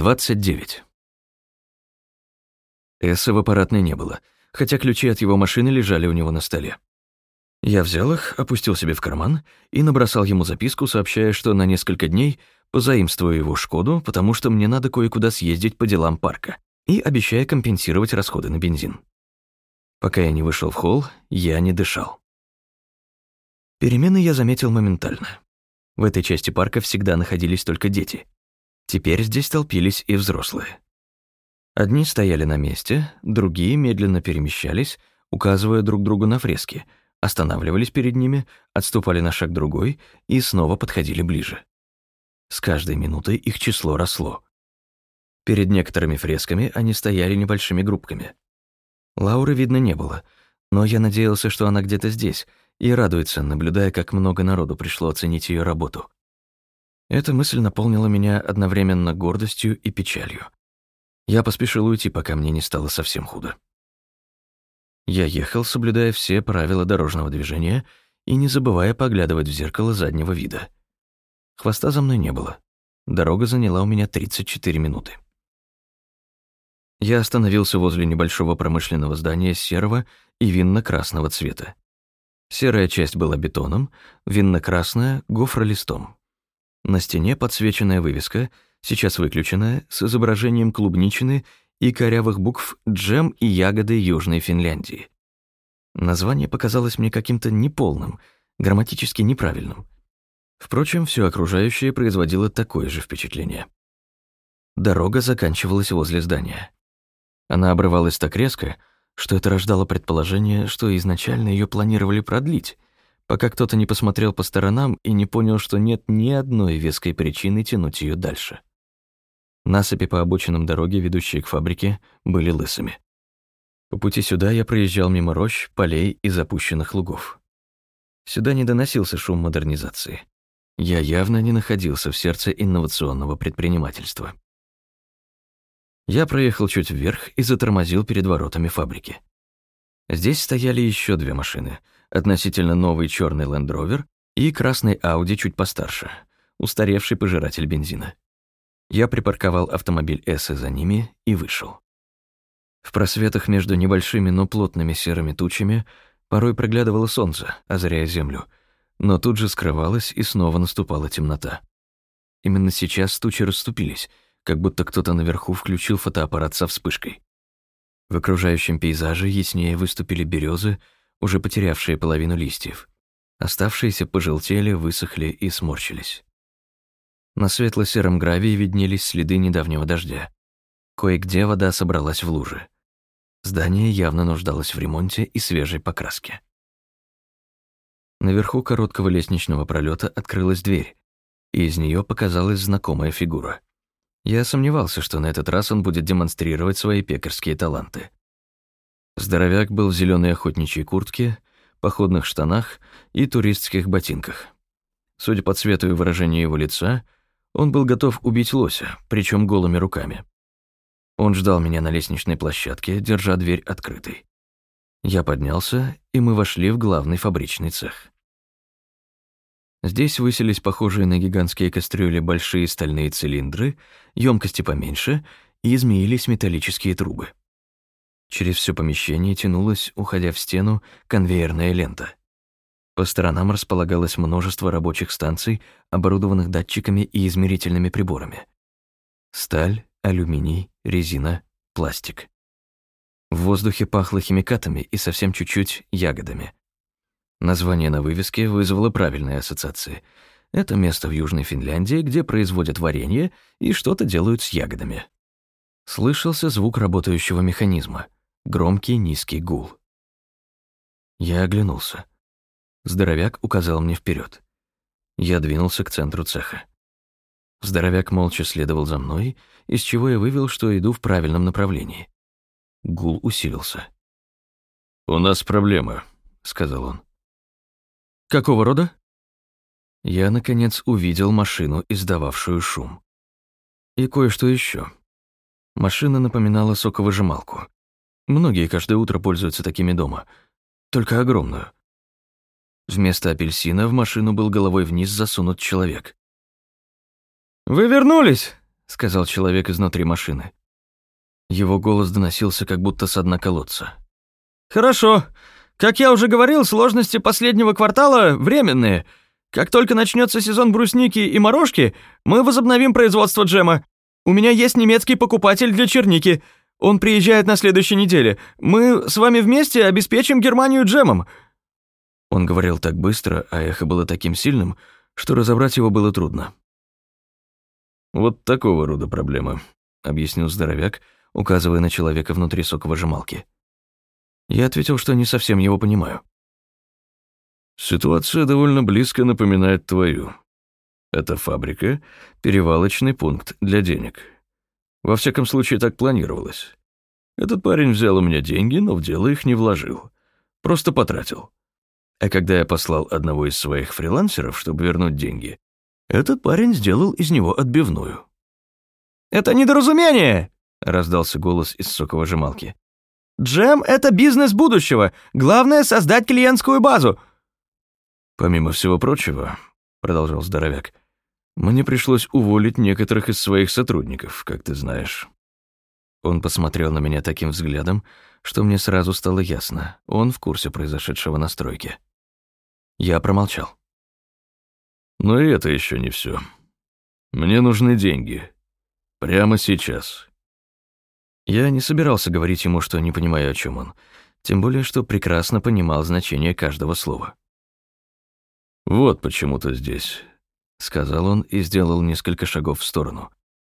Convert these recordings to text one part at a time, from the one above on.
29. Эсса в аппаратной не было, хотя ключи от его машины лежали у него на столе. Я взял их, опустил себе в карман и набросал ему записку, сообщая, что на несколько дней позаимствую его «Шкоду», потому что мне надо кое-куда съездить по делам парка, и обещая компенсировать расходы на бензин. Пока я не вышел в холл, я не дышал. Перемены я заметил моментально. В этой части парка всегда находились только дети — Теперь здесь толпились и взрослые. Одни стояли на месте, другие медленно перемещались, указывая друг другу на фрески, останавливались перед ними, отступали на шаг другой и снова подходили ближе. С каждой минутой их число росло. Перед некоторыми фресками они стояли небольшими группками. Лауры видно не было, но я надеялся, что она где-то здесь, и радуется, наблюдая, как много народу пришло оценить ее работу. Эта мысль наполнила меня одновременно гордостью и печалью. Я поспешил уйти, пока мне не стало совсем худо. Я ехал, соблюдая все правила дорожного движения и не забывая поглядывать в зеркало заднего вида. Хвоста за мной не было. Дорога заняла у меня 34 минуты. Я остановился возле небольшого промышленного здания серого и винно-красного цвета. Серая часть была бетоном, винно-красная — гофролистом. На стене подсвеченная вывеска, сейчас выключенная, с изображением клубничины и корявых букв «Джем» и «Ягоды Южной Финляндии». Название показалось мне каким-то неполным, грамматически неправильным. Впрочем, все окружающее производило такое же впечатление. Дорога заканчивалась возле здания. Она обрывалась так резко, что это рождало предположение, что изначально ее планировали продлить — пока кто-то не посмотрел по сторонам и не понял, что нет ни одной веской причины тянуть ее дальше. Насыпи по обочинам дороги, ведущие к фабрике, были лысыми. По пути сюда я проезжал мимо рощ, полей и запущенных лугов. Сюда не доносился шум модернизации. Я явно не находился в сердце инновационного предпринимательства. Я проехал чуть вверх и затормозил перед воротами фабрики. Здесь стояли еще две машины — относительно новый черный Land Rover и красный Audi чуть постарше, устаревший пожиратель бензина. Я припарковал автомобиль Эссы за ними и вышел. В просветах между небольшими, но плотными серыми тучами порой проглядывало солнце, озаряя землю, но тут же скрывалось и снова наступала темнота. Именно сейчас тучи расступились, как будто кто-то наверху включил фотоаппарат со вспышкой. В окружающем пейзаже яснее выступили березы, уже потерявшие половину листьев. Оставшиеся пожелтели, высохли и сморщились. На светло-сером гравии виднелись следы недавнего дождя. Кое-где вода собралась в лужи. Здание явно нуждалось в ремонте и свежей покраске. Наверху короткого лестничного пролета открылась дверь, и из нее показалась знакомая фигура. Я сомневался, что на этот раз он будет демонстрировать свои пекарские таланты. Здоровяк был в зеленой охотничьей куртке, походных штанах и туристских ботинках. Судя по цвету и выражению его лица, он был готов убить лося, причем голыми руками. Он ждал меня на лестничной площадке, держа дверь открытой. Я поднялся, и мы вошли в главный фабричный цех. Здесь высились похожие на гигантские кастрюли большие стальные цилиндры, емкости поменьше, и измеились металлические трубы. Через все помещение тянулась, уходя в стену, конвейерная лента. По сторонам располагалось множество рабочих станций, оборудованных датчиками и измерительными приборами. Сталь, алюминий, резина, пластик. В воздухе пахло химикатами и совсем чуть-чуть ягодами. Название на вывеске вызвало правильные ассоциации. Это место в Южной Финляндии, где производят варенье и что-то делают с ягодами. Слышался звук работающего механизма — Громкий низкий гул. Я оглянулся. Здоровяк указал мне вперед. Я двинулся к центру цеха. Здоровяк молча следовал за мной, из чего я вывел, что иду в правильном направлении. Гул усилился. «У нас проблема», — сказал он. «Какого рода?» Я, наконец, увидел машину, издававшую шум. И кое-что еще. Машина напоминала соковыжималку. Многие каждое утро пользуются такими дома. Только огромную. Вместо апельсина в машину был головой вниз засунут человек. «Вы вернулись!» — сказал человек изнутри машины. Его голос доносился как будто с дна колодца. «Хорошо. Как я уже говорил, сложности последнего квартала временные. Как только начнется сезон брусники и морожки, мы возобновим производство джема. У меня есть немецкий покупатель для черники. Он приезжает на следующей неделе. Мы с вами вместе обеспечим Германию джемом». Он говорил так быстро, а эхо было таким сильным, что разобрать его было трудно. «Вот такого рода проблема», — объяснил здоровяк, указывая на человека внутри соковыжималки. Я ответил, что не совсем его понимаю. «Ситуация довольно близко напоминает твою. Это фабрика — перевалочный пункт для денег. Во всяком случае, так планировалось. Этот парень взял у меня деньги, но в дело их не вложил. Просто потратил. А когда я послал одного из своих фрилансеров, чтобы вернуть деньги, этот парень сделал из него отбивную. «Это недоразумение!» — раздался голос из соковыжималки. «Джем — это бизнес будущего. Главное — создать клиентскую базу». «Помимо всего прочего», — продолжал здоровяк, «мне пришлось уволить некоторых из своих сотрудников, как ты знаешь». Он посмотрел на меня таким взглядом, что мне сразу стало ясно, он в курсе произошедшего на стройке. Я промолчал. Но и это еще не все. Мне нужны деньги. Прямо сейчас. Я не собирался говорить ему, что не понимаю, о чем он, тем более, что прекрасно понимал значение каждого слова. «Вот почему ты здесь», — сказал он и сделал несколько шагов в сторону.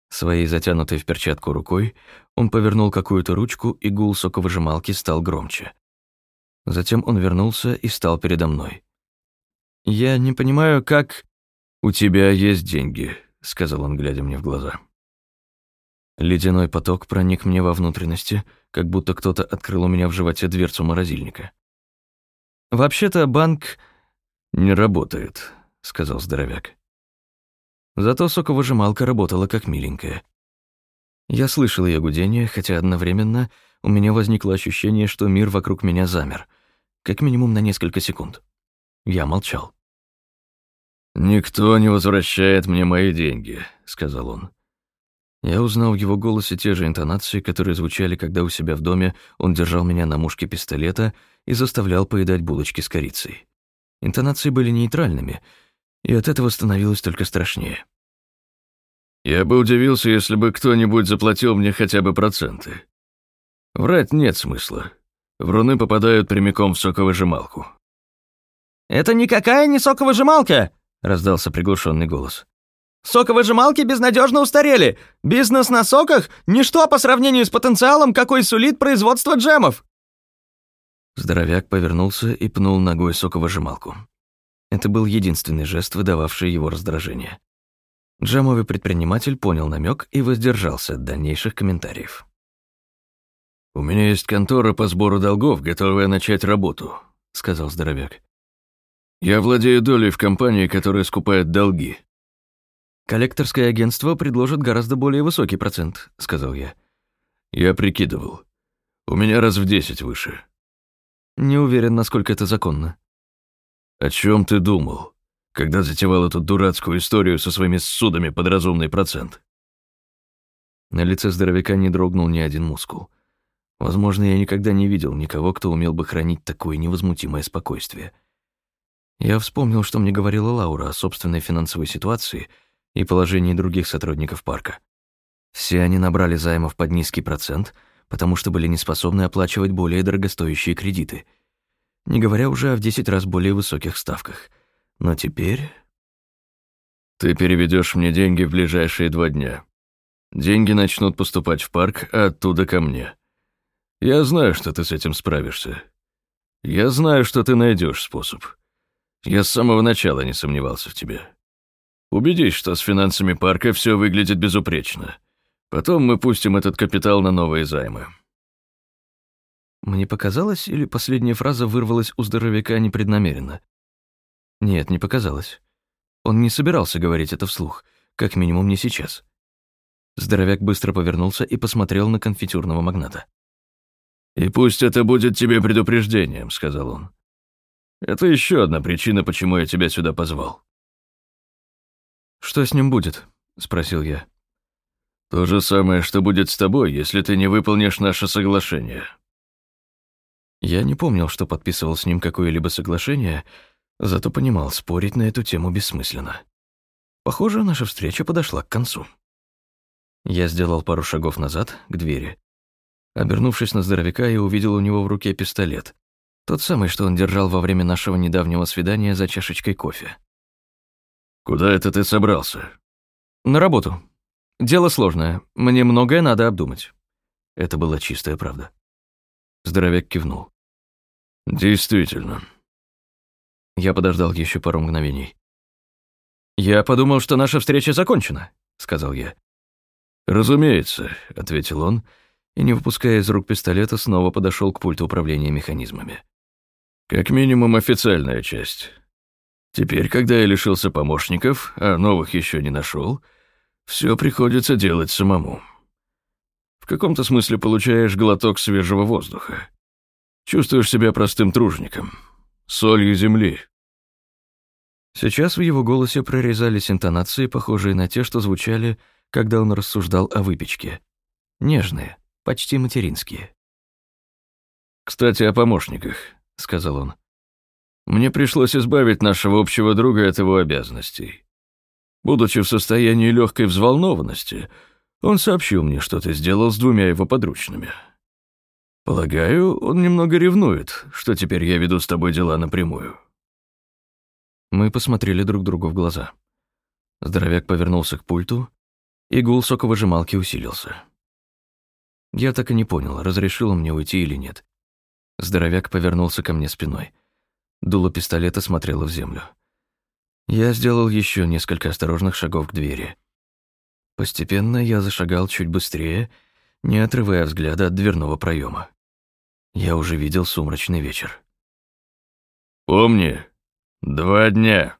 Своей затянутой в перчатку рукой он повернул какую-то ручку, и гул соковыжималки стал громче. Затем он вернулся и стал передо мной. «Я не понимаю, как...» «У тебя есть деньги», — сказал он, глядя мне в глаза. Ледяной поток проник мне во внутренности, как будто кто-то открыл у меня в животе дверцу морозильника. «Вообще-то банк...» «Не работает», — сказал здоровяк. Зато соковыжималка работала как миленькая. Я слышал ее гудение, хотя одновременно у меня возникло ощущение, что мир вокруг меня замер, как минимум на несколько секунд. Я молчал. «Никто не возвращает мне мои деньги», — сказал он. Я узнал в его голосе те же интонации, которые звучали, когда у себя в доме он держал меня на мушке пистолета и заставлял поедать булочки с корицей. Интонации были нейтральными, и от этого становилось только страшнее. «Я бы удивился, если бы кто-нибудь заплатил мне хотя бы проценты. Врать нет смысла. Вруны попадают прямиком в соковыжималку». «Это никакая не соковыжималка!» — раздался приглушенный голос. «Соковыжималки безнадежно устарели. Бизнес на соках — ничто по сравнению с потенциалом, какой сулит производство джемов». Здоровяк повернулся и пнул ногой соковыжималку. Это был единственный жест, выдававший его раздражение. Джемовый предприниматель понял намек и воздержался от дальнейших комментариев. «У меня есть контора по сбору долгов, готовая начать работу», — сказал здоровяк. Я владею долей в компании, которая скупает долги». «Коллекторское агентство предложит гораздо более высокий процент», — сказал я. «Я прикидывал. У меня раз в десять выше». «Не уверен, насколько это законно». «О чем ты думал, когда затевал эту дурацкую историю со своими судами под разумный процент?» На лице здоровяка не дрогнул ни один мускул. Возможно, я никогда не видел никого, кто умел бы хранить такое невозмутимое спокойствие. Я вспомнил, что мне говорила Лаура о собственной финансовой ситуации и положении других сотрудников парка. Все они набрали займов под низкий процент, потому что были не способны оплачивать более дорогостоящие кредиты, не говоря уже о в 10 раз более высоких ставках. Но теперь... «Ты переведешь мне деньги в ближайшие два дня. Деньги начнут поступать в парк, а оттуда ко мне. Я знаю, что ты с этим справишься. Я знаю, что ты найдешь способ». Я с самого начала не сомневался в тебе. Убедись, что с финансами парка все выглядит безупречно. Потом мы пустим этот капитал на новые займы». Мне показалось, или последняя фраза вырвалась у здоровяка непреднамеренно? Нет, не показалось. Он не собирался говорить это вслух, как минимум не сейчас. Здоровяк быстро повернулся и посмотрел на конфитюрного магната. «И пусть это будет тебе предупреждением», — сказал он. Это еще одна причина, почему я тебя сюда позвал». «Что с ним будет?» — спросил я. То же самое, что будет с тобой, если ты не выполнишь наше соглашение. Я не помнил, что подписывал с ним какое-либо соглашение, зато понимал, спорить на эту тему бессмысленно. Похоже, наша встреча подошла к концу. Я сделал пару шагов назад, к двери. Обернувшись на здоровяка, я увидел у него в руке пистолет. Тот самый, что он держал во время нашего недавнего свидания за чашечкой кофе. «Куда это ты собрался?» «На работу. Дело сложное. Мне многое надо обдумать». Это была чистая правда. Здоровяк кивнул. «Действительно». Я подождал еще пару мгновений. «Я подумал, что наша встреча закончена», — сказал я. «Разумеется», — ответил он, и, не выпуская из рук пистолета, снова подошел к пульту управления механизмами. «Как минимум официальная часть. Теперь, когда я лишился помощников, а новых еще не нашел, все приходится делать самому. В каком-то смысле получаешь глоток свежего воздуха. Чувствуешь себя простым тружником, солью земли». Сейчас в его голосе прорезались интонации, похожие на те, что звучали, когда он рассуждал о выпечке. Нежные, почти материнские. «Кстати, о помощниках», — сказал он. «Мне пришлось избавить нашего общего друга от его обязанностей. Будучи в состоянии легкой взволнованности, он сообщил мне, что ты сделал с двумя его подручными. Полагаю, он немного ревнует, что теперь я веду с тобой дела напрямую». Мы посмотрели друг другу в глаза. Здоровяк повернулся к пульту, и гул соковыжималки усилился. Я так и не понял, разрешил он мне уйти или нет. Здоровяк повернулся ко мне спиной. Дуло пистолета смотрело в землю. Я сделал еще несколько осторожных шагов к двери. Постепенно я зашагал чуть быстрее, не отрывая взгляда от дверного проема. Я уже видел сумрачный вечер. «Помни, Два дня.